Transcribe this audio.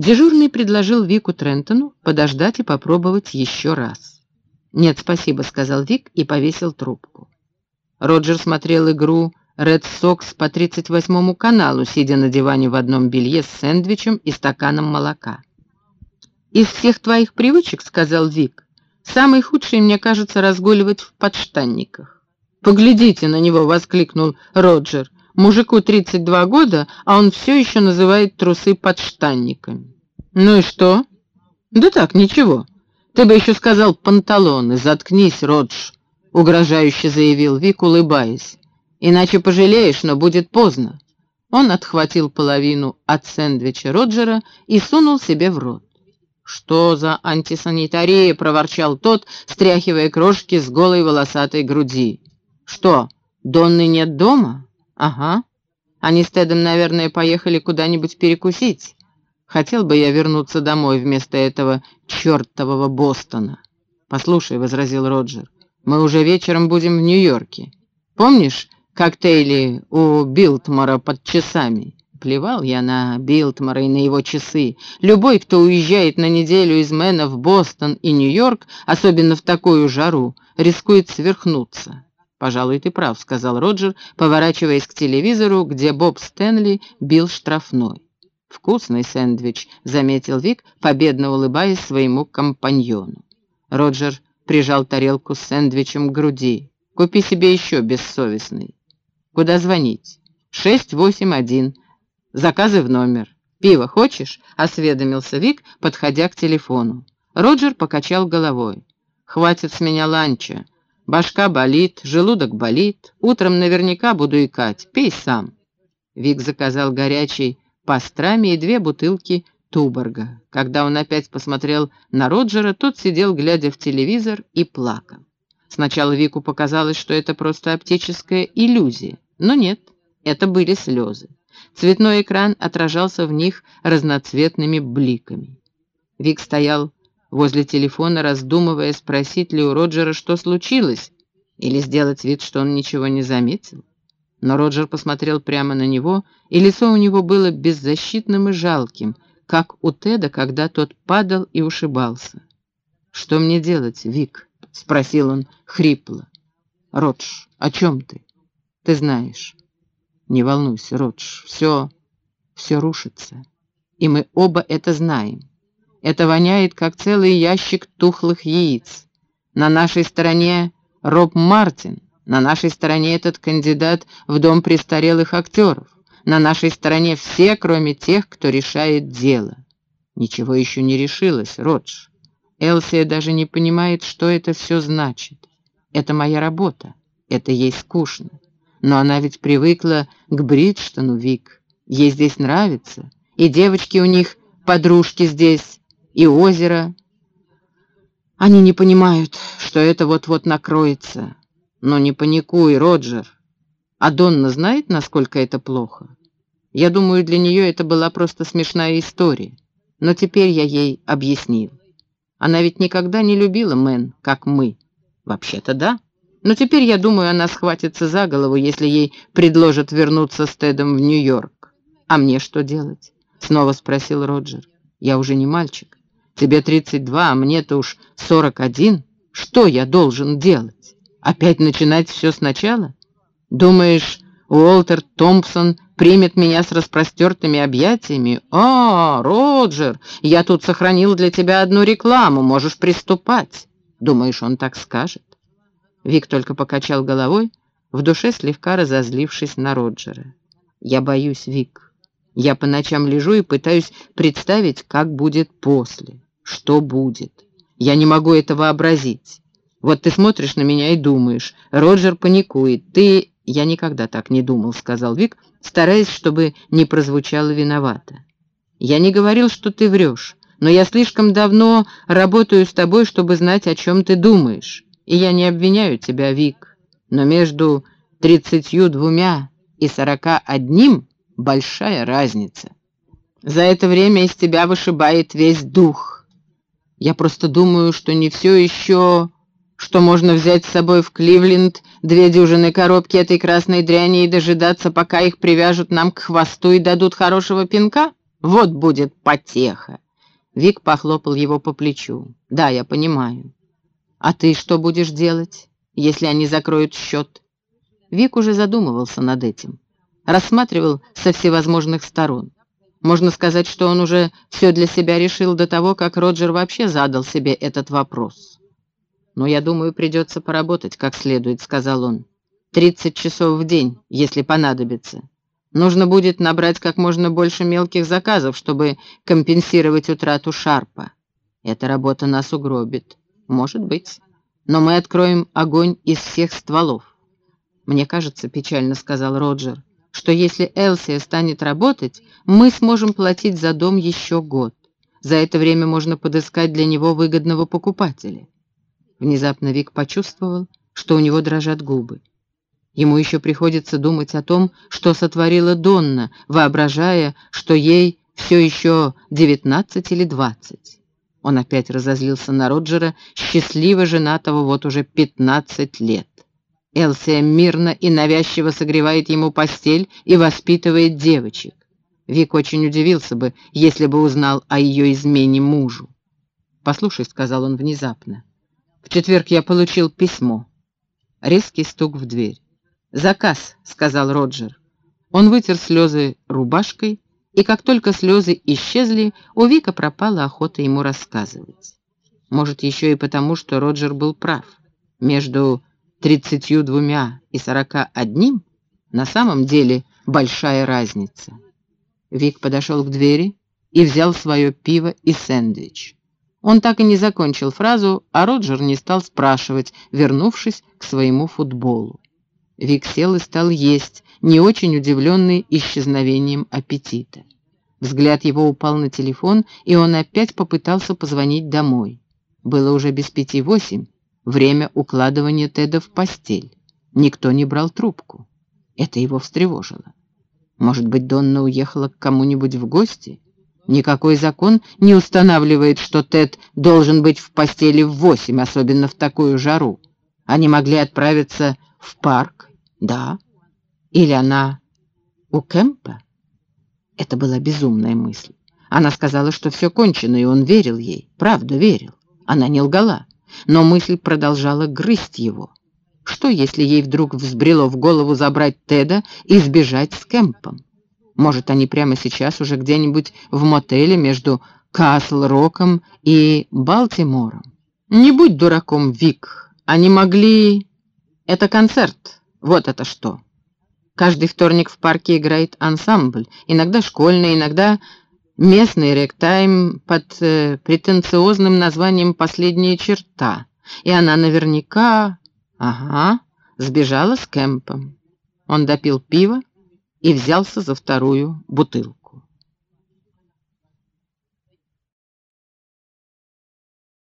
Дежурный предложил Вику Трентону подождать и попробовать еще раз. «Нет, спасибо», — сказал Вик и повесил трубку. Роджер смотрел игру Ред Сокс по 38-му каналу, сидя на диване в одном белье с сэндвичем и стаканом молока. «Из всех твоих привычек, — сказал Вик, — самый худший, мне кажется, разгуливать в подштанниках». «Поглядите на него!» — воскликнул Роджер. «Мужику 32 года, а он все еще называет трусы подштанниками». «Ну и что?» «Да так, ничего. Ты бы еще сказал панталоны. Заткнись, Родж!» — угрожающе заявил Вик, улыбаясь. «Иначе пожалеешь, но будет поздно». Он отхватил половину от сэндвича Роджера и сунул себе в рот. «Что за антисанитария?» — проворчал тот, стряхивая крошки с голой волосатой груди. «Что, Донны нет дома?» «Ага. Они с Тедом, наверное, поехали куда-нибудь перекусить. Хотел бы я вернуться домой вместо этого чертового Бостона». «Послушай», — возразил Роджер, — «мы уже вечером будем в Нью-Йорке. Помнишь коктейли у Билтмора под часами?» Плевал я на Билтмора и на его часы. Любой, кто уезжает на неделю из Мэна в Бостон и Нью-Йорк, особенно в такую жару, рискует сверхнуться. «Пожалуй, ты прав», — сказал Роджер, поворачиваясь к телевизору, где Боб Стэнли бил штрафной. «Вкусный сэндвич», — заметил Вик, победно улыбаясь своему компаньону. Роджер прижал тарелку с сэндвичем к груди. «Купи себе еще, бессовестный». «Куда звонить?» «Шесть восемь один. Заказы в номер. Пиво хочешь?» — осведомился Вик, подходя к телефону. Роджер покачал головой. «Хватит с меня ланча. Башка болит, желудок болит. Утром наверняка буду икать. Пей сам». Вик заказал горячий пастрами и две бутылки Туборга. Когда он опять посмотрел на Роджера, тот сидел, глядя в телевизор, и плакал. Сначала Вику показалось, что это просто оптическая иллюзия, но нет, это были слезы. Цветной экран отражался в них разноцветными бликами. Вик стоял возле телефона, раздумывая, спросить ли у Роджера, что случилось, или сделать вид, что он ничего не заметил. Но Роджер посмотрел прямо на него, и лицо у него было беззащитным и жалким, как у Теда, когда тот падал и ушибался. «Что мне делать, Вик?» — спросил он хрипло. «Родж, о чем ты? Ты знаешь». «Не волнуйся, Родж, все, все рушится, и мы оба это знаем. Это воняет, как целый ящик тухлых яиц. На нашей стороне Роб Мартин, на нашей стороне этот кандидат в дом престарелых актеров. На нашей стороне все, кроме тех, кто решает дело. Ничего еще не решилось, Родж. Элсия даже не понимает, что это все значит. Это моя работа, это ей скучно. Но она ведь привыкла к Бриджтону, Вик. Ей здесь нравится. И девочки у них, подружки здесь, и озеро. Они не понимают, что это вот-вот накроется. Но не паникуй, Роджер. А Донна знает, насколько это плохо? Я думаю, для нее это была просто смешная история. Но теперь я ей объяснил. Она ведь никогда не любила Мэн, как мы. Вообще-то да. Но теперь, я думаю, она схватится за голову, если ей предложат вернуться с Тедом в Нью-Йорк. А мне что делать? Снова спросил Роджер. Я уже не мальчик. Тебе 32, а мне-то уж 41. Что я должен делать? Опять начинать все сначала? Думаешь, Уолтер Томпсон примет меня с распростертыми объятиями? «А, Роджер, я тут сохранил для тебя одну рекламу, можешь приступать». Думаешь, он так скажет? Вик только покачал головой, в душе слегка разозлившись на Роджера. «Я боюсь, Вик. Я по ночам лежу и пытаюсь представить, как будет после, что будет. Я не могу это вообразить. Вот ты смотришь на меня и думаешь, Роджер паникует, ты...» «Я никогда так не думал», — сказал Вик, стараясь, чтобы не прозвучало виновато. «Я не говорил, что ты врешь, но я слишком давно работаю с тобой, чтобы знать, о чем ты думаешь. И я не обвиняю тебя, Вик, но между тридцатью двумя и сорока одним большая разница. За это время из тебя вышибает весь дух. Я просто думаю, что не все еще что можно взять с собой в Кливленд две дюжины коробки этой красной дряни и дожидаться, пока их привяжут нам к хвосту и дадут хорошего пинка? Вот будет потеха!» Вик похлопал его по плечу. «Да, я понимаю. А ты что будешь делать, если они закроют счет?» Вик уже задумывался над этим. Рассматривал со всевозможных сторон. Можно сказать, что он уже все для себя решил до того, как Роджер вообще задал себе этот вопрос. «Но я думаю, придется поработать как следует», — сказал он. «Тридцать часов в день, если понадобится. Нужно будет набрать как можно больше мелких заказов, чтобы компенсировать утрату Шарпа. Эта работа нас угробит. Может быть. Но мы откроем огонь из всех стволов. Мне кажется, печально сказал Роджер, что если Элсия станет работать, мы сможем платить за дом еще год. За это время можно подыскать для него выгодного покупателя. Внезапно Вик почувствовал, что у него дрожат губы. Ему еще приходится думать о том, что сотворила Донна, воображая, что ей все еще девятнадцать или двадцать. Он опять разозлился на Роджера, счастливо женатого вот уже пятнадцать лет. Элсия мирно и навязчиво согревает ему постель и воспитывает девочек. Вик очень удивился бы, если бы узнал о ее измене мужу. «Послушай», — сказал он внезапно, — «в четверг я получил письмо». Резкий стук в дверь. «Заказ», — сказал Роджер. Он вытер слезы рубашкой, и как только слезы исчезли, у Вика пропала охота ему рассказывать. Может, еще и потому, что Роджер был прав. Между тридцатью двумя и сорока одним на самом деле большая разница. Вик подошел к двери и взял свое пиво и сэндвич. Он так и не закончил фразу, а Роджер не стал спрашивать, вернувшись к своему футболу. Вик сел и стал есть, не очень удивленный исчезновением аппетита. Взгляд его упал на телефон, и он опять попытался позвонить домой. Было уже без пяти восемь, время укладывания Теда в постель. Никто не брал трубку. Это его встревожило. Может быть, Донна уехала к кому-нибудь в гости? Никакой закон не устанавливает, что Тед должен быть в постели в восемь, особенно в такую жару. Они могли отправиться в парк да. Или она у Кэмпа? Это была безумная мысль. Она сказала, что все кончено, и он верил ей. Правда, верил. Она не лгала. Но мысль продолжала грызть его. Что, если ей вдруг взбрело в голову забрать Теда и сбежать с Кэмпом? Может, они прямо сейчас уже где-нибудь в мотеле между Касл-Роком и Балтимором? Не будь дураком, Вик. Они могли... Это концерт. Вот это что. Каждый вторник в парке играет ансамбль, иногда школьный, иногда местный ректайм под э, претенциозным названием «Последняя черта». И она наверняка... Ага, сбежала с Кэмпом. Он допил пиво и взялся за вторую бутылку.